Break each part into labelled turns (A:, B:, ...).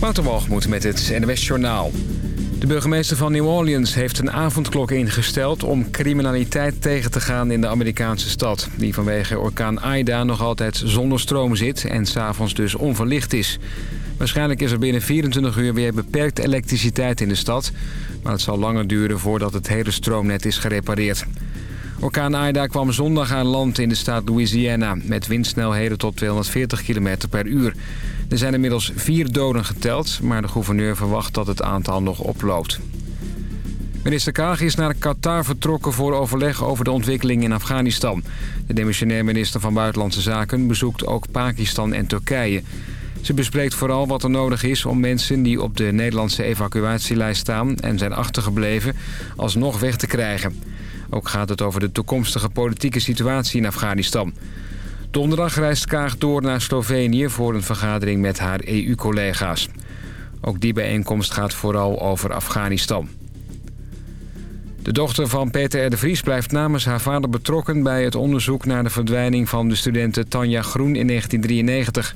A: Waterwalgemoed met het NWS Journaal. De burgemeester van New Orleans heeft een avondklok ingesteld... om criminaliteit tegen te gaan in de Amerikaanse stad... die vanwege orkaan Aida nog altijd zonder stroom zit... en s'avonds dus onverlicht is. Waarschijnlijk is er binnen 24 uur weer beperkt elektriciteit in de stad... maar het zal langer duren voordat het hele stroomnet is gerepareerd. Orkaan Aida kwam zondag aan land in de staat Louisiana... met windsnelheden tot 240 km per uur. Er zijn inmiddels vier doden geteld... maar de gouverneur verwacht dat het aantal nog oploopt. Minister Kaag is naar Qatar vertrokken voor overleg over de ontwikkeling in Afghanistan. De demissionair minister van Buitenlandse Zaken bezoekt ook Pakistan en Turkije. Ze bespreekt vooral wat er nodig is om mensen die op de Nederlandse evacuatielijst staan... en zijn achtergebleven, alsnog weg te krijgen. Ook gaat het over de toekomstige politieke situatie in Afghanistan. Donderdag reist Kaag door naar Slovenië voor een vergadering met haar EU-collega's. Ook die bijeenkomst gaat vooral over Afghanistan. De dochter van Peter R. de Vries blijft namens haar vader betrokken... bij het onderzoek naar de verdwijning van de studenten Tanja Groen in 1993.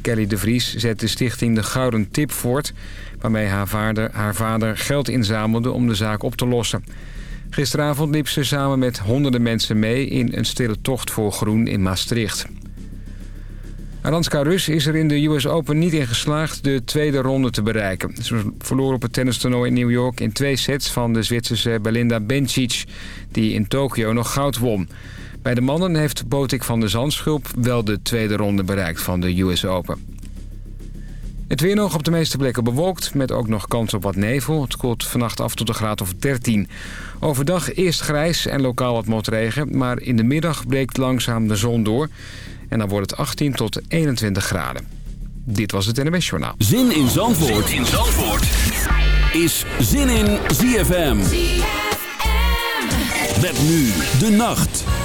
A: Kelly de Vries zet de stichting De Gouden Tip voort... waarmee haar vader, haar vader geld inzamelde om de zaak op te lossen... Gisteravond liep ze samen met honderden mensen mee in een stille tocht voor groen in Maastricht. Aranska Rus is er in de US Open niet in geslaagd de tweede ronde te bereiken. Ze verloor op het tennistoernooi in New York in twee sets van de Zwitserse Belinda Bencic... die in Tokio nog goud won. Bij de mannen heeft Botik van de Zandschulp wel de tweede ronde bereikt van de US Open. Het weer nog op de meeste plekken bewolkt, met ook nog kans op wat nevel. Het koelt vannacht af tot een graad of 13. Overdag eerst grijs en lokaal wat motregen, maar in de middag breekt langzaam de zon door. En dan wordt het 18 tot 21 graden. Dit was het NMS Journaal.
B: Zin in Zandvoort, zin in Zandvoort. is Zin in ZFM. ZFM. Met nu de nacht.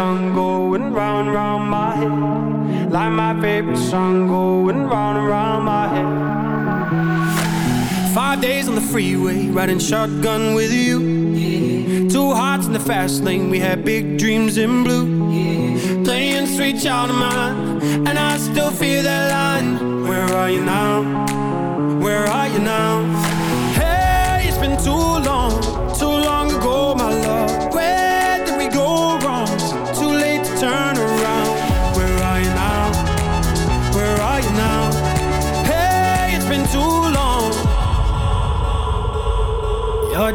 C: Song going round and round my head. Like my favorite song going round and round my head. Five days on the freeway, riding shotgun with you. Yeah. Two hearts in the fast lane, we had big dreams in blue. Yeah. Playing sweet child of mine, and I still feel that line. Where are you now? Where are you now?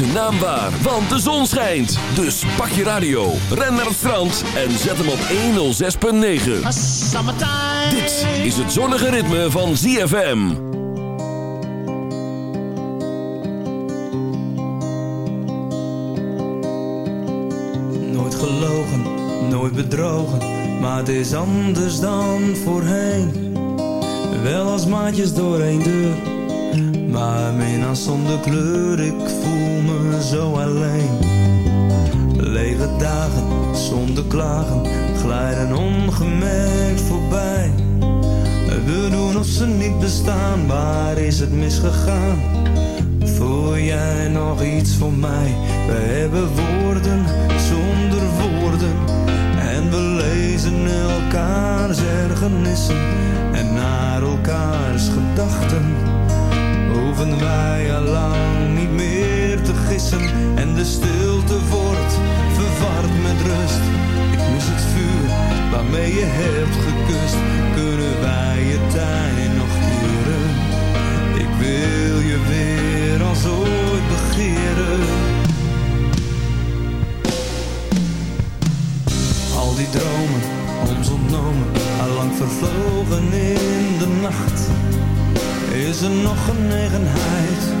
D: Zijn naam waar, want de zon schijnt. Dus pak je radio, ren naar het strand en zet hem op 106.9. Dit is het zonnige ritme van ZFM.
E: Nooit gelogen, nooit bedrogen, maar het is anders dan voorheen. Wel als maatjes door een deur, maar mina zonder kleur, ik voel zo alleen. Lege dagen zonder klagen glijden ongemerkt voorbij. We doen of ze niet bestaan, waar is het misgegaan? Voel jij nog iets voor mij? We hebben woorden zonder woorden. En we lezen elkaars ergernissen en naar elkaars gedachten. Hoeven wij al lang meer en de stilte wordt verward met rust. Ik mis het vuur waarmee je hebt gekust. Kunnen wij je tijd nog keren? Ik wil je weer als ooit begeren. Al die dromen, ons ontnomen, allang vervlogen in de nacht. Is er nog genegenheid?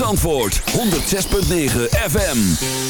D: Zandvoort 106.9 FM.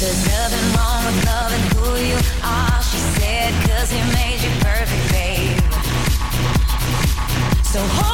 F: There's nothing wrong with loving who you are, she said, cause he made you perfect, babe. So hold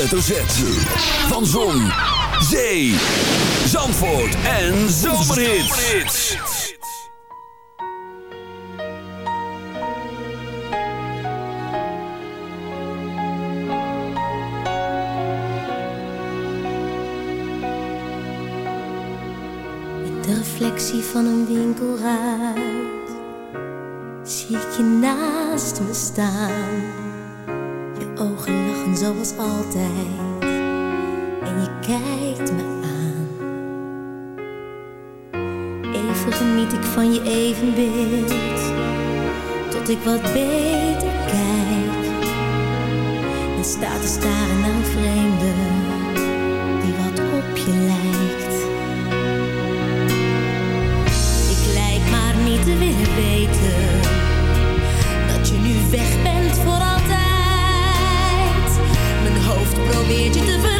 G: hoofdletter Z. Van Zon, Zee, Zandvoort en Zomerhits.
H: De reflectie van een winkelruit zie ik je naast me staan. Zoals altijd en je kijkt me aan. Even geniet ik van je evenbeeld tot ik wat beter kijk. En sta te staren naar een beer de
I: te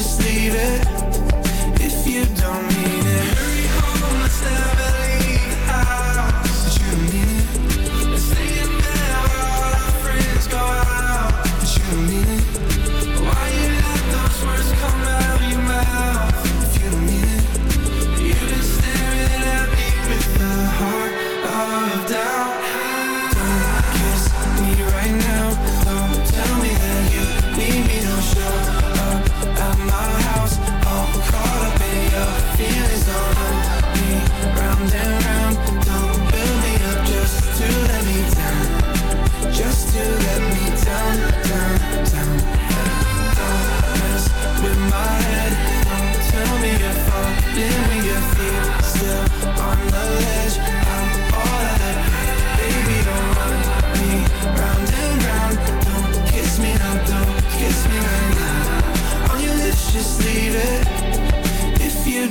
J: just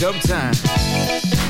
K: dumb time.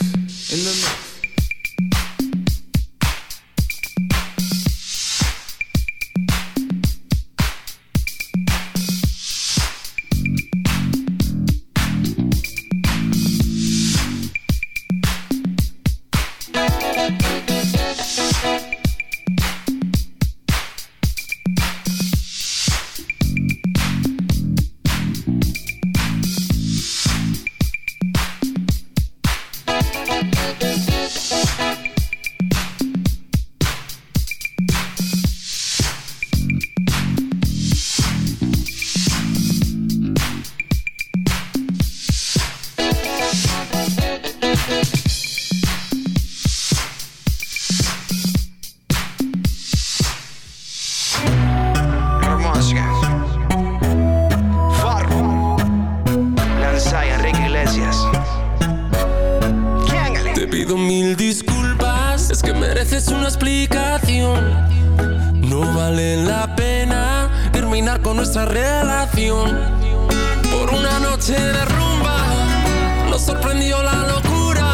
L: Pido mil disculpas, es que mereces una explicación. No vale la pena terminar con nuestra relación. Por una noche de rumba, nos sorprendió la locura.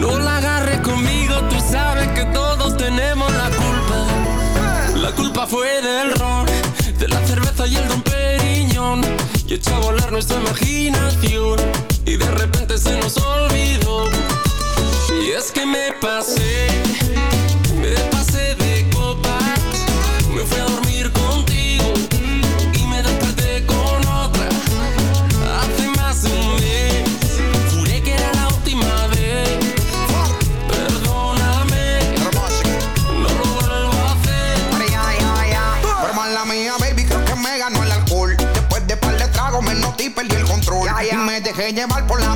L: No la agarre conmigo, tú sabes que todos tenemos la culpa. La culpa fue del ron, de la cerveza y el don Periñón. Y echó a volar nuestra imaginación. Y de repente se nos olvidó. Es que me pasé, me pasé de copas. Me fui a dormir contigo y me desperté con otra. Hace más de un mes, juré que era la última vez. Perdóname, no lo vuelvo a hacer.
M: Pero mala mía, baby, creo que me ganó el alcohol. Después de par de tragos me noté y perdí el control. Y me dejé llevar por la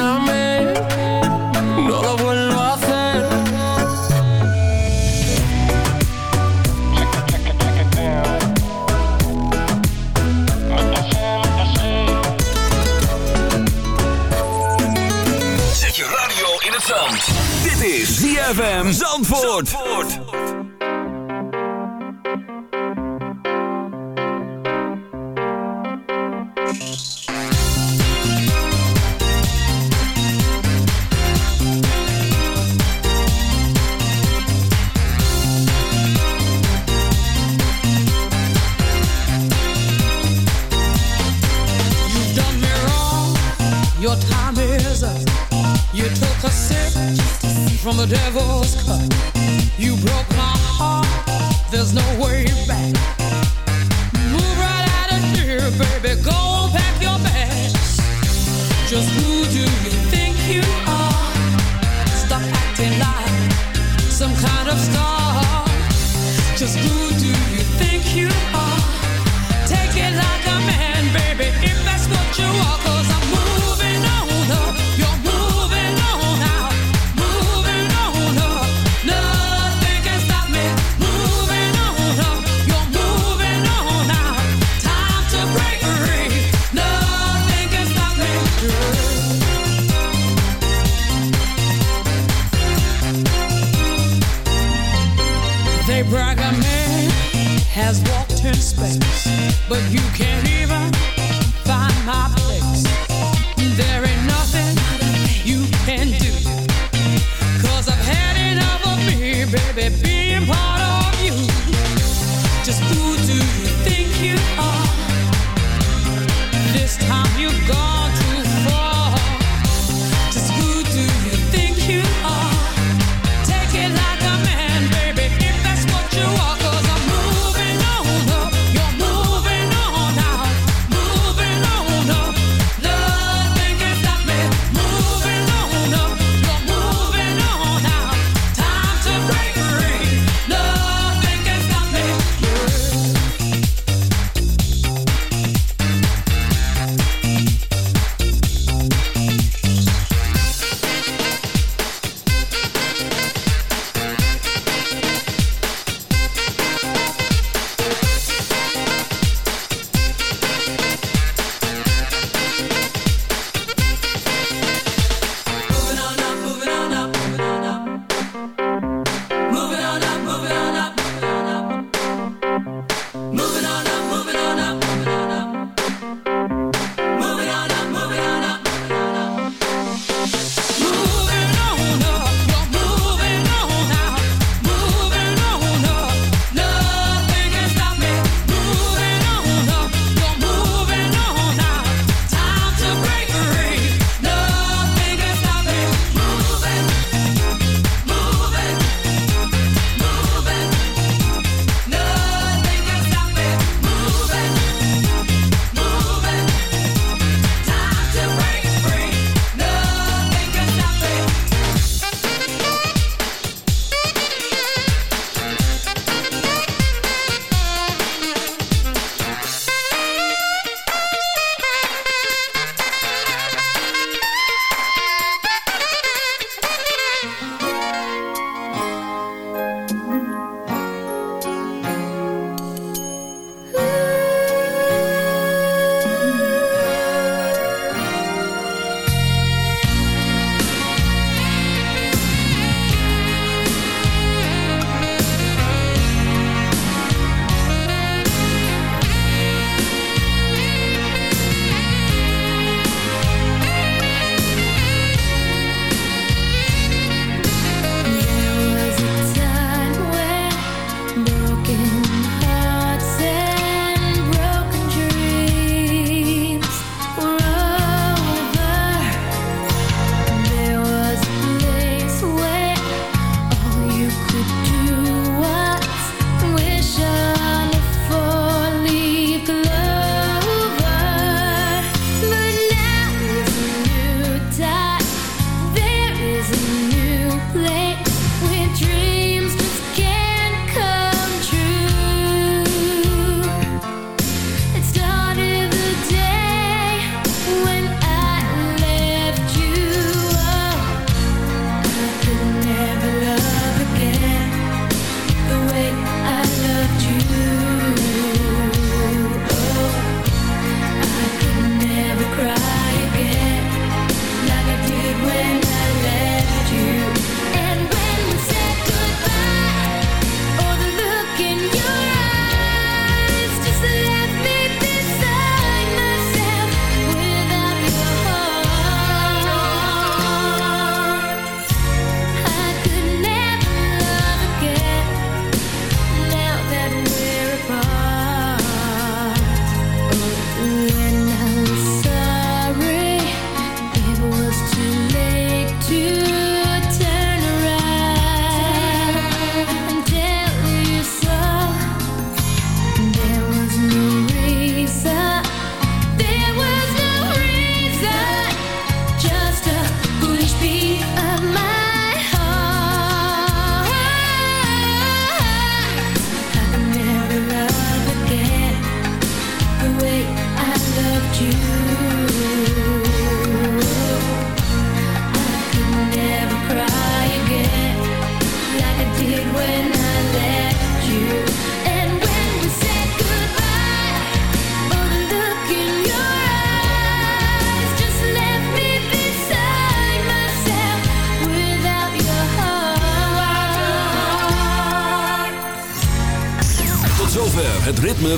G: Zandvoort.